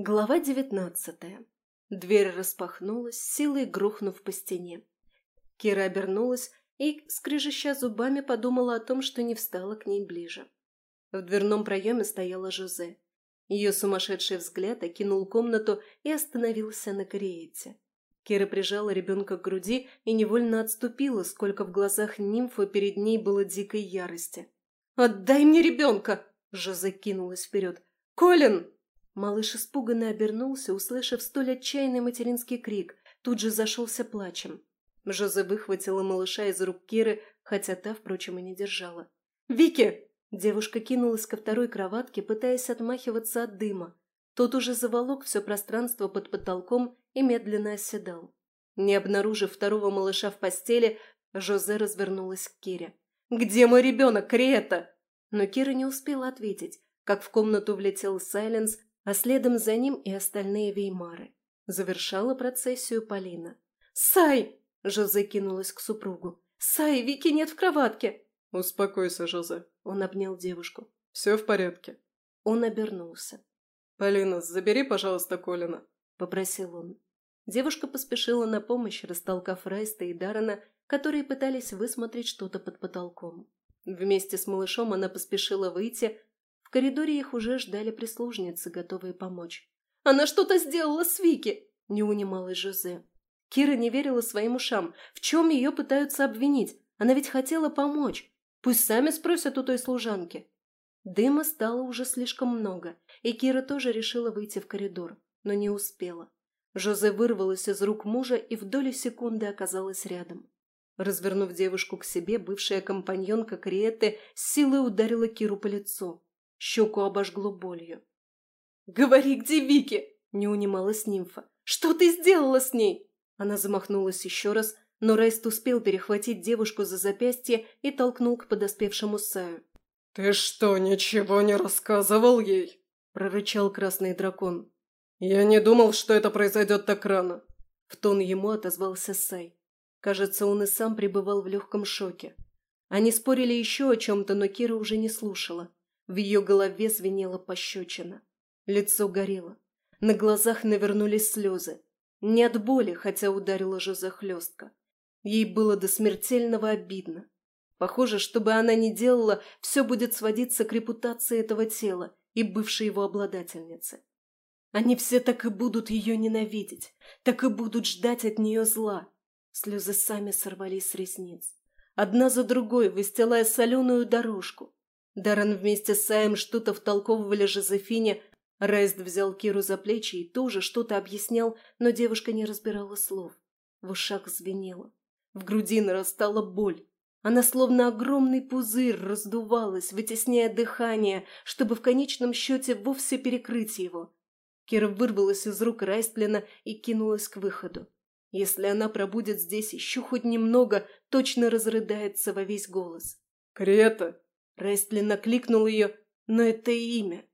Глава девятнадцатая. Дверь распахнулась, силой грохнув по стене. Кира обернулась и, скрежеща зубами, подумала о том, что не встала к ней ближе. В дверном проеме стояла Жозе. Ее сумасшедший взгляд окинул комнату и остановился на Кориете. Кира прижала ребенка к груди и невольно отступила, сколько в глазах нимфы перед ней было дикой ярости. «Отдай мне ребенка!» – Жозе кинулась вперед. «Колин!» Малыш испуганно обернулся, услышав столь отчаянный материнский крик, тут же зашелся плачем. Жозе выхватила малыша из рук Киры, хотя та, впрочем, и не держала. «Вики!» Девушка кинулась ко второй кроватке, пытаясь отмахиваться от дыма. Тот уже заволок все пространство под потолком и медленно оседал. Не обнаружив второго малыша в постели, Жозе развернулась к Кире. «Где мой ребенок, Криета?» Но Кира не успела ответить, как в комнату влетел Сайленс а следом за ним и остальные веймары. Завершала процессию Полина. «Сай!» – Жозе кинулась к супругу. «Сай, Вики нет в кроватке!» «Успокойся, Жозе», – он обнял девушку. «Все в порядке». Он обернулся. «Полина, забери, пожалуйста, Колина», – попросил он. Девушка поспешила на помощь, растолкав Райста и Даррена, которые пытались высмотреть что-то под потолком. Вместе с малышом она поспешила выйти, в коридоре их уже ждали прислужницы, готовые помочь. «Она что-то сделала с Вики!» – не унималась Жозе. Кира не верила своим ушам. В чем ее пытаются обвинить? Она ведь хотела помочь. Пусть сами спросят у той служанки. Дыма стало уже слишком много, и Кира тоже решила выйти в коридор, но не успела. Жозе вырвалась из рук мужа и в доли секунды оказалась рядом. Развернув девушку к себе, бывшая компаньонка Криетты силой ударила Киру по лицу. Щеку обожгло болью. «Говори, где Вики?» – не унималась нимфа. «Что ты сделала с ней?» Она замахнулась еще раз, но Райст успел перехватить девушку за запястье и толкнул к подоспевшему Саю. «Ты что, ничего не рассказывал ей?» – прорычал красный дракон. «Я не думал, что это произойдет так рано», – в тон ему отозвался Сай. Кажется, он и сам пребывал в легком шоке. Они спорили еще о чем-то, но Кира уже не слушала. В ее голове звенела пощечина. Лицо горело. На глазах навернулись слезы. Не от боли, хотя ударила же захлестка. Ей было до смертельного обидно. Похоже, что бы она ни делала, все будет сводиться к репутации этого тела и бывшей его обладательницы. Они все так и будут ее ненавидеть, так и будут ждать от нее зла. Слезы сами сорвались с ресниц. Одна за другой, выстилая соленую дорожку. Даррен вместе с Саем что-то втолковывали Жозефине. Райст взял Киру за плечи и тоже что-то объяснял, но девушка не разбирала слов. В ушах звенело. В груди нарастала боль. Она словно огромный пузырь раздувалась, вытесняя дыхание, чтобы в конечном счете вовсе перекрыть его. Кира вырвалась из рук Райстлина и кинулась к выходу. Если она пробудет здесь еще хоть немного, точно разрыдается во весь голос. «Крета!» Рестлин накликнул ее, но это имя.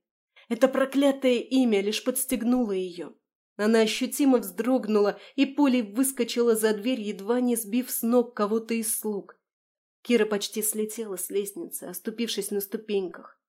Это проклятое имя лишь подстегнуло ее. Она ощутимо вздрогнула и пулей выскочила за дверь, едва не сбив с ног кого-то из слуг. Кира почти слетела с лестницы, оступившись на ступеньках.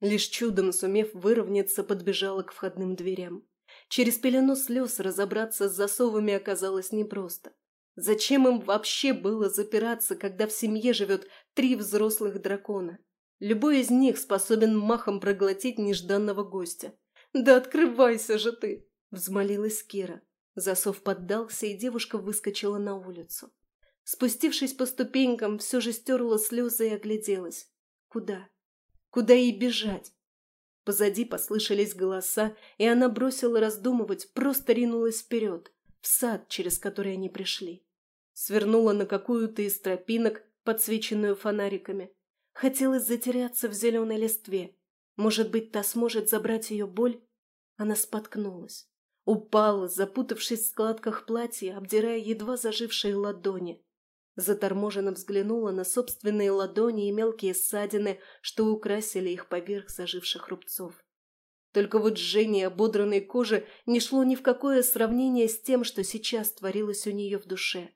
Лишь чудом сумев выровняться, подбежала к входным дверям. Через пелену слез разобраться с засовами оказалось непросто. Зачем им вообще было запираться, когда в семье живет три взрослых дракона? Любой из них способен махом проглотить нежданного гостя. «Да открывайся же ты!» – взмолилась Кира. Засов поддался, и девушка выскочила на улицу. Спустившись по ступенькам, все же стерла слезы и огляделась. Куда? Куда ей бежать? Позади послышались голоса, и она бросила раздумывать, просто ринулась вперед, в сад, через который они пришли. Свернула на какую-то из тропинок, подсвеченную фонариками, Хотелось затеряться в зеленой листве. Может быть, та сможет забрать ее боль? Она споткнулась. Упала, запутавшись в складках платья, обдирая едва зажившие ладони. Заторможенно взглянула на собственные ладони и мелкие ссадины, что украсили их поверх заживших рубцов. Только вот жжение ободранной кожи не шло ни в какое сравнение с тем, что сейчас творилось у нее в душе.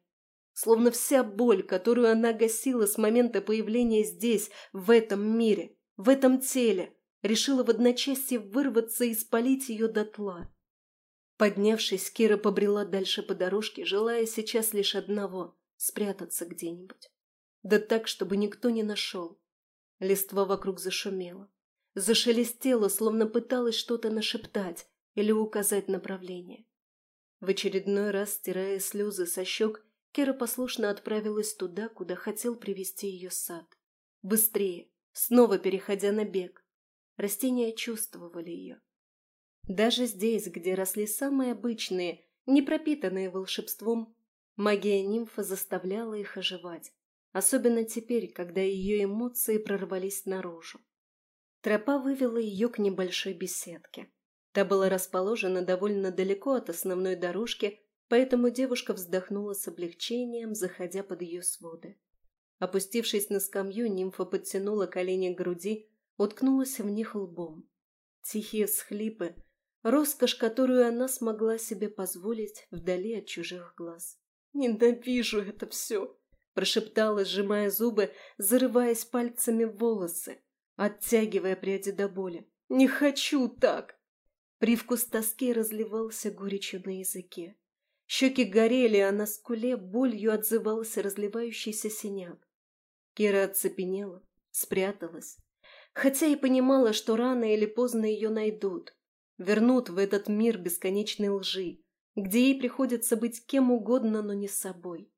Словно вся боль, которую она гасила с момента появления здесь, в этом мире, в этом теле, решила в одночасье вырваться и спалить ее дотла. Поднявшись, Кира побрела дальше по дорожке, желая сейчас лишь одного — спрятаться где-нибудь. Да так, чтобы никто не нашел. Листва вокруг зашумела. Зашелестела, словно пыталась что-то нашептать или указать направление. В очередной раз, стирая слезы со щек, Кира послушно отправилась туда, куда хотел привести ее сад. Быстрее, снова переходя на бег. Растения чувствовали ее. Даже здесь, где росли самые обычные, не пропитанные волшебством, магия нимфа заставляла их оживать, особенно теперь, когда ее эмоции прорвались наружу. Тропа вывела ее к небольшой беседке. Та была расположена довольно далеко от основной дорожки, поэтому девушка вздохнула с облегчением, заходя под ее своды. Опустившись на скамью, нимфа подтянула колени к груди, уткнулась в них лбом. Тихие схлипы Роскошь, которую она смогла себе позволить вдали от чужих глаз. «Ненавижу это все!» – прошептала, сжимая зубы, зарываясь пальцами в волосы, оттягивая пряди до боли. «Не хочу так!» Привкус тоски разливался горечью на языке. Щеки горели, а на скуле болью отзывался разливающийся синяк. Кира оцепенела, спряталась, хотя и понимала, что рано или поздно ее найдут вернут в этот мир бесконечной лжи, где ей приходится быть кем угодно, но не собой.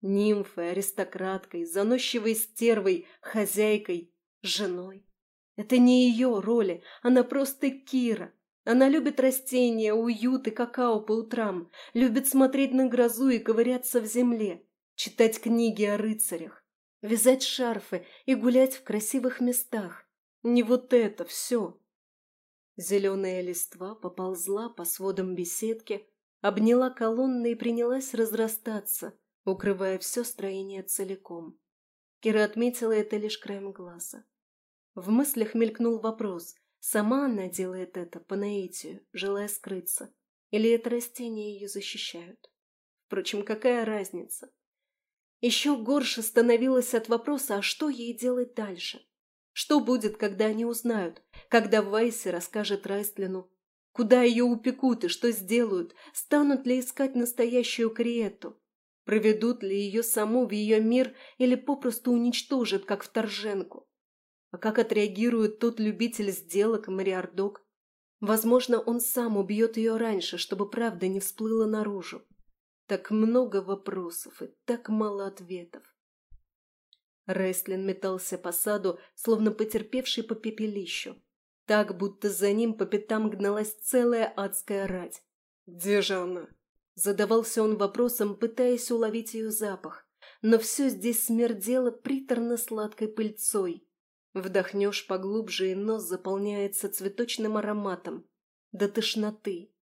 Нимфой, аристократкой, заносчивой стервой, хозяйкой, женой. Это не ее роли, она просто Кира. Она любит растения, уют и какао по утрам, любит смотреть на грозу и ковыряться в земле, читать книги о рыцарях, вязать шарфы и гулять в красивых местах. Не вот это все. Зеленая листва поползла по сводам беседки, обняла колонны и принялась разрастаться, укрывая все строение целиком. Кира отметила это лишь краем глаза. В мыслях мелькнул вопрос, сама она делает это по наитию, желая скрыться, или это растения ее защищают. Впрочем, какая разница? Еще горше становилось от вопроса, а что ей делать дальше? Что будет, когда они узнают, когда Вайси расскажет Райстлину, куда ее упекут и что сделают, станут ли искать настоящую Криету, проведут ли ее саму в ее мир или попросту уничтожат, как вторженку. А как отреагирует тот любитель сделок Мариардок? Возможно, он сам убьет ее раньше, чтобы правда не всплыла наружу. Так много вопросов и так мало ответов. Рестлин метался по саду, словно потерпевший по пепелищу. Так, будто за ним по пятам гналась целая адская рать. «Где же она?» Задавался он вопросом, пытаясь уловить ее запах. Но все здесь смердело приторно-сладкой пыльцой. Вдохнешь поглубже, и нос заполняется цветочным ароматом. До тошноты.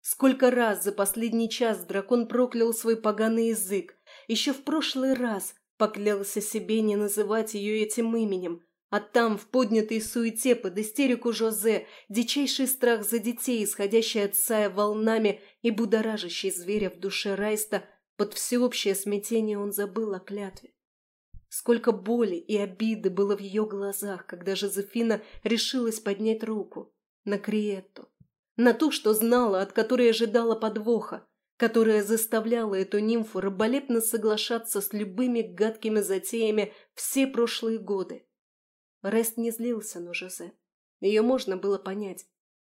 Сколько раз за последний час дракон проклял свой поганый язык. Еще в прошлый раз, Поклялся себе не называть ее этим именем, а там, в поднятой суете под истерику Жозе, дичайший страх за детей, исходящий от Сая волнами и будоражащий зверя в душе Райста, под всеобщее смятение он забыл о клятве. Сколько боли и обиды было в ее глазах, когда Жозефина решилась поднять руку на Криетту, на ту, что знала, от которой ожидала подвоха, которая заставляла эту нимфу раболепно соглашаться с любыми гадкими затеями все прошлые годы. Рест не злился на Жозе. Ее можно было понять.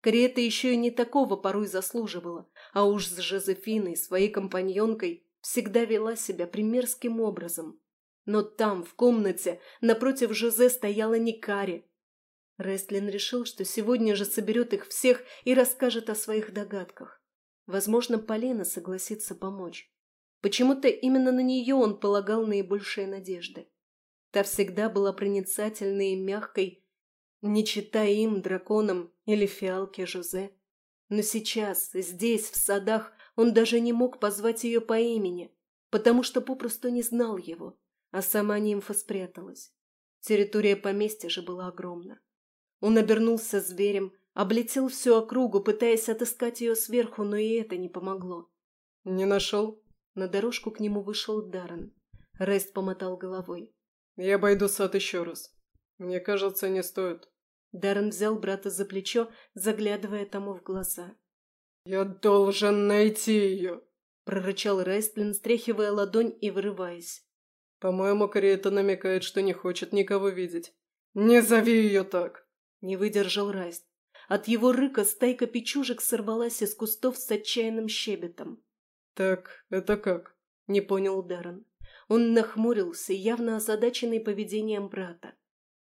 Кариета еще и не такого порой заслуживала, а уж с Жозефиной, своей компаньонкой, всегда вела себя примерским образом. Но там, в комнате, напротив Жозе стояла не Кари. Рестлин решил, что сегодня же соберет их всех и расскажет о своих догадках. Возможно, Полина согласится помочь. Почему-то именно на нее он полагал наибольшие надежды. Та всегда была проницательной и мягкой, не читая им, драконам или фиалке Жозе. Но сейчас, здесь, в садах, он даже не мог позвать ее по имени, потому что попросту не знал его, а сама нимфа спряталась. Территория поместья же была огромна. Он обернулся зверем, Облетел всю округу, пытаясь отыскать ее сверху, но и это не помогло. «Не нашел?» На дорожку к нему вышел Даррен. Рест помотал головой. «Я обойду сад еще раз. Мне кажется, не стоит». Даррен взял брата за плечо, заглядывая тому в глаза. Я должен найти ее!» – прорычал Райстлин, стряхивая ладонь и вырываясь. «По-моему, Кариэта намекает, что не хочет никого видеть. Не зови ее так!» – не выдержал Райст. От его рыка стайка печужек сорвалась из кустов с отчаянным щебетом. «Так, это как?» – не понял Даррен. Он нахмурился, явно озадаченный поведением брата.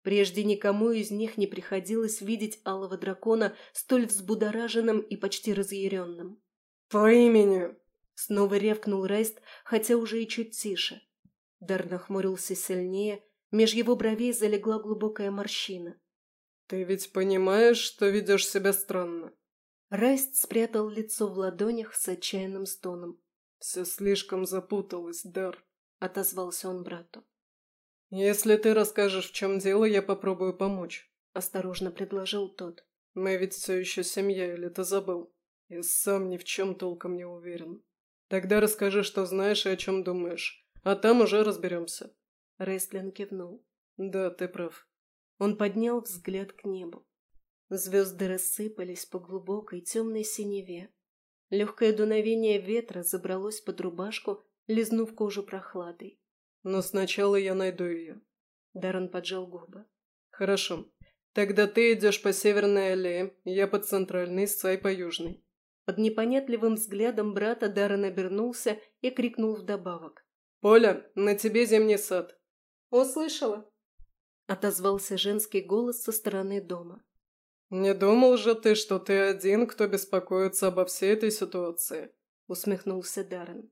Прежде никому из них не приходилось видеть алого дракона столь взбудораженным и почти разъяренным. «По имени!» — снова ревкнул Райст, хотя уже и чуть тише. Дар нахмурился сильнее, меж его бровей залегла глубокая морщина. «Ты ведь понимаешь, что ведешь себя странно?» Райст спрятал лицо в ладонях с отчаянным стоном. «Все слишком запуталось, Дар», — отозвался он брату. «Если ты расскажешь, в чем дело, я попробую помочь», – осторожно предложил тот. «Мы ведь все еще семья, или ты забыл? Я сам ни в чем толком не уверен. Тогда расскажи, что знаешь и о чем думаешь, а там уже разберемся». Рестлин кивнул. «Да, ты прав». Он поднял взгляд к небу. Звезды рассыпались по глубокой темной синеве. Легкое дуновение ветра забралось под рубашку, лизнув кожу прохладой. Но сначала я найду ее. Даррен поджал губы. Хорошо. Тогда ты идешь по северной аллее, я по центральной, Сай по южной. Под непонятливым взглядом брата Даррен обернулся и крикнул вдобавок. «Поля, на тебе зимний сад!» «Услышала!» Отозвался женский голос со стороны дома. «Не думал же ты, что ты один, кто беспокоится обо всей этой ситуации?» Усмехнулся Даррен.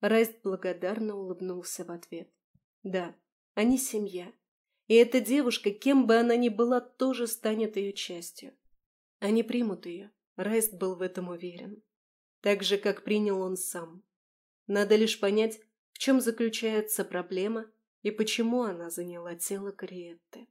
Райст благодарно улыбнулся в ответ. Да, они семья. И эта девушка, кем бы она ни была, тоже станет ее частью. Они примут ее. Райст был в этом уверен. Так же, как принял он сам. Надо лишь понять, в чем заключается проблема и почему она заняла тело Кариетты.